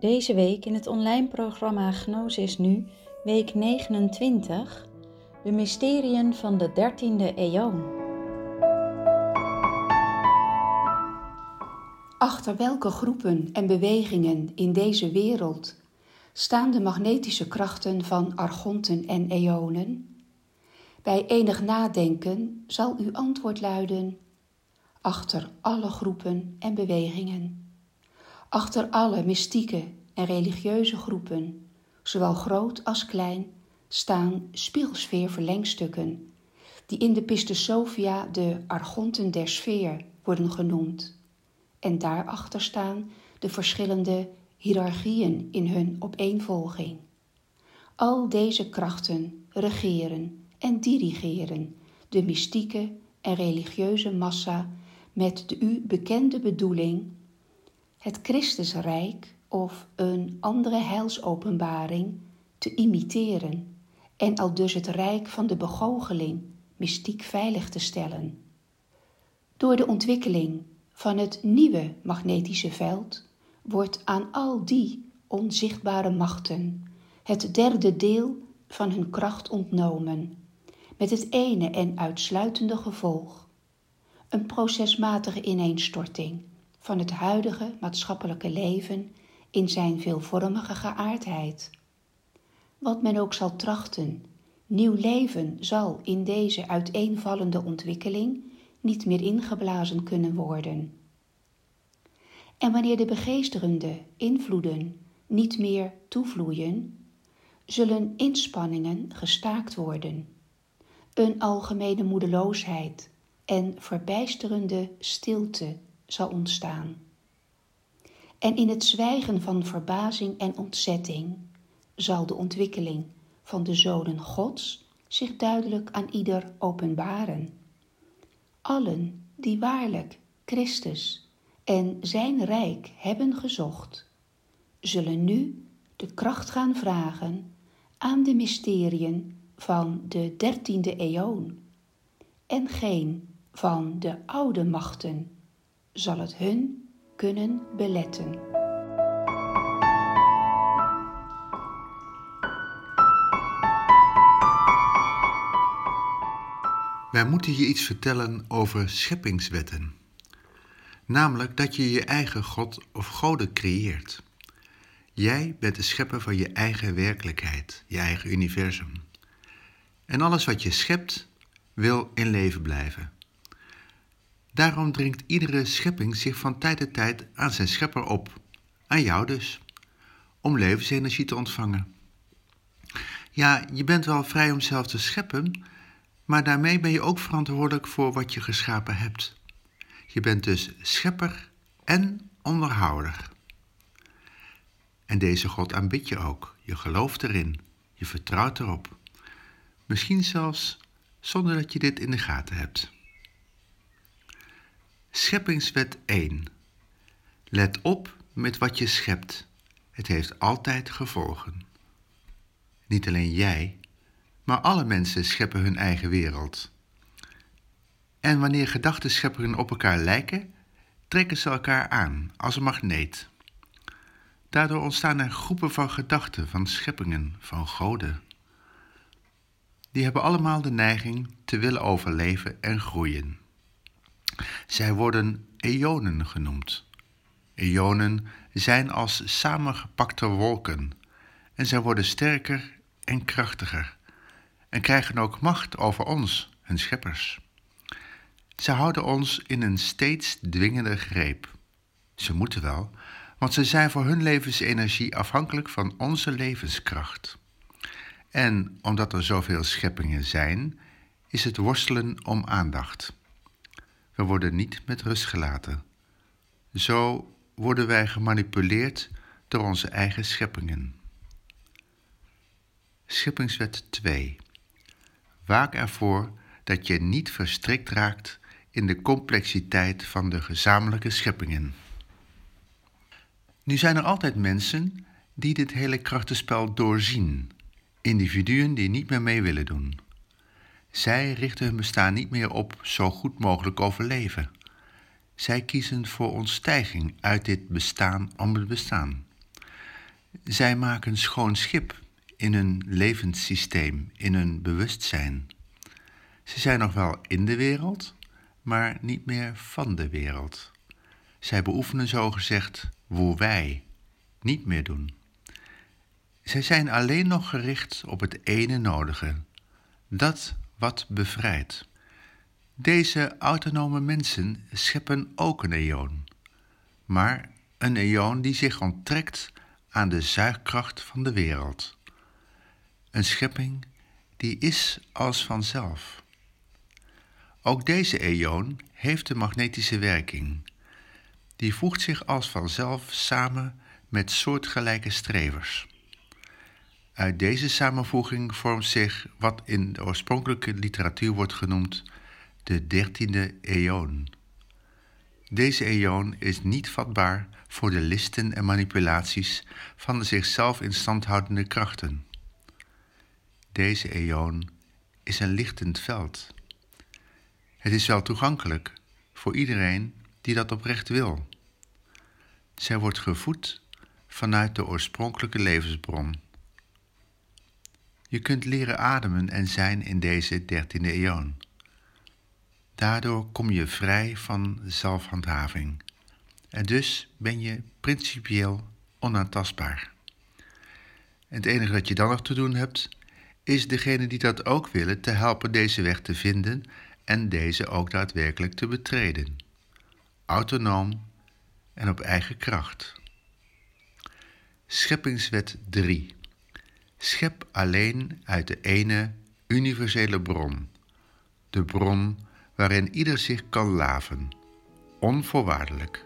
Deze week in het online programma Gnosis Nu, week 29, de mysteriën van de 13e eeuw. Achter welke groepen en bewegingen in deze wereld staan de magnetische krachten van argonten en eonen? Bij enig nadenken zal uw antwoord luiden: achter alle groepen en bewegingen achter alle mystieke en religieuze groepen, zowel groot als klein, staan spiegelsfeer-verlengstukken, die in de Piste Sophia de argonten der sfeer worden genoemd. En daarachter staan de verschillende hiërarchieën in hun opeenvolging. Al deze krachten regeren en dirigeren de mystieke en religieuze massa met de u bekende bedoeling het Christusrijk of een andere heilsopenbaring te imiteren en al dus het rijk van de begoocheling mystiek veilig te stellen. Door de ontwikkeling van het nieuwe magnetische veld wordt aan al die onzichtbare machten het derde deel van hun kracht ontnomen, met het ene en uitsluitende gevolg: een procesmatige ineenstorting van het huidige maatschappelijke leven in zijn veelvormige geaardheid. Wat men ook zal trachten, nieuw leven zal in deze uiteenvallende ontwikkeling niet meer ingeblazen kunnen worden. En wanneer de begeesterende invloeden niet meer toevloeien, zullen inspanningen gestaakt worden. Een algemene moedeloosheid en verbijsterende stilte zal ontstaan. En in het zwijgen van verbazing en ontzetting zal de ontwikkeling van de zonen Gods zich duidelijk aan ieder openbaren. Allen die waarlijk Christus en zijn rijk hebben gezocht, zullen nu de kracht gaan vragen aan de mysteriën van de dertiende eeuw en geen van de oude machten zal het hun kunnen beletten. Wij moeten je iets vertellen over scheppingswetten. Namelijk dat je je eigen God of goden creëert. Jij bent de schepper van je eigen werkelijkheid, je eigen universum. En alles wat je schept, wil in leven blijven. Daarom dringt iedere schepping zich van tijd tot tijd aan zijn schepper op, aan jou dus, om levensenergie te ontvangen. Ja, je bent wel vrij om zelf te scheppen, maar daarmee ben je ook verantwoordelijk voor wat je geschapen hebt. Je bent dus schepper en onderhouder. En deze God aanbid je ook. Je gelooft erin. Je vertrouwt erop. Misschien zelfs zonder dat je dit in de gaten hebt. Scheppingswet 1. Let op met wat je schept. Het heeft altijd gevolgen. Niet alleen jij, maar alle mensen scheppen hun eigen wereld. En wanneer gedachtenscheppingen op elkaar lijken, trekken ze elkaar aan als een magneet. Daardoor ontstaan er groepen van gedachten, van scheppingen, van goden. Die hebben allemaal de neiging te willen overleven en groeien. Zij worden eonen genoemd. Eonen zijn als samengepakte wolken en zij worden sterker en krachtiger en krijgen ook macht over ons, hun scheppers. Ze houden ons in een steeds dwingender greep. Ze moeten wel, want ze zijn voor hun levensenergie afhankelijk van onze levenskracht. En omdat er zoveel scheppingen zijn, is het worstelen om aandacht. We worden niet met rust gelaten. Zo worden wij gemanipuleerd door onze eigen scheppingen. Scheppingswet 2. Waak ervoor dat je niet verstrikt raakt in de complexiteit van de gezamenlijke scheppingen. Nu zijn er altijd mensen die dit hele krachtenspel doorzien, individuen die niet meer mee willen doen. Zij richten hun bestaan niet meer op zo goed mogelijk overleven. Zij kiezen voor ontstijging uit dit bestaan om het bestaan. Zij maken schoon schip in hun levenssysteem, in hun bewustzijn. Ze zijn nog wel in de wereld, maar niet meer van de wereld. Zij beoefenen zogezegd hoe wij niet meer doen. Zij zijn alleen nog gericht op het ene nodige, dat wat bevrijdt. Deze autonome mensen scheppen ook een eon, maar een eon die zich onttrekt aan de zuigkracht van de wereld. Een schepping die is als vanzelf. Ook deze eon heeft een magnetische werking. Die voegt zich als vanzelf samen met soortgelijke strevers. Uit deze samenvoeging vormt zich wat in de oorspronkelijke literatuur wordt genoemd de dertiende eon. Deze eon is niet vatbaar voor de listen en manipulaties van de zichzelf in stand houdende krachten. Deze eon is een lichtend veld. Het is wel toegankelijk voor iedereen die dat oprecht wil. Zij wordt gevoed vanuit de oorspronkelijke levensbron. Je kunt leren ademen en zijn in deze dertiende eon. Daardoor kom je vrij van zelfhandhaving. En dus ben je principieel onaantastbaar. Het enige dat je dan nog te doen hebt, is degene die dat ook willen te helpen deze weg te vinden en deze ook daadwerkelijk te betreden. Autonoom en op eigen kracht. Scheppingswet 3. Schep alleen uit de ene universele bron, de bron waarin ieder zich kan laven, onvoorwaardelijk.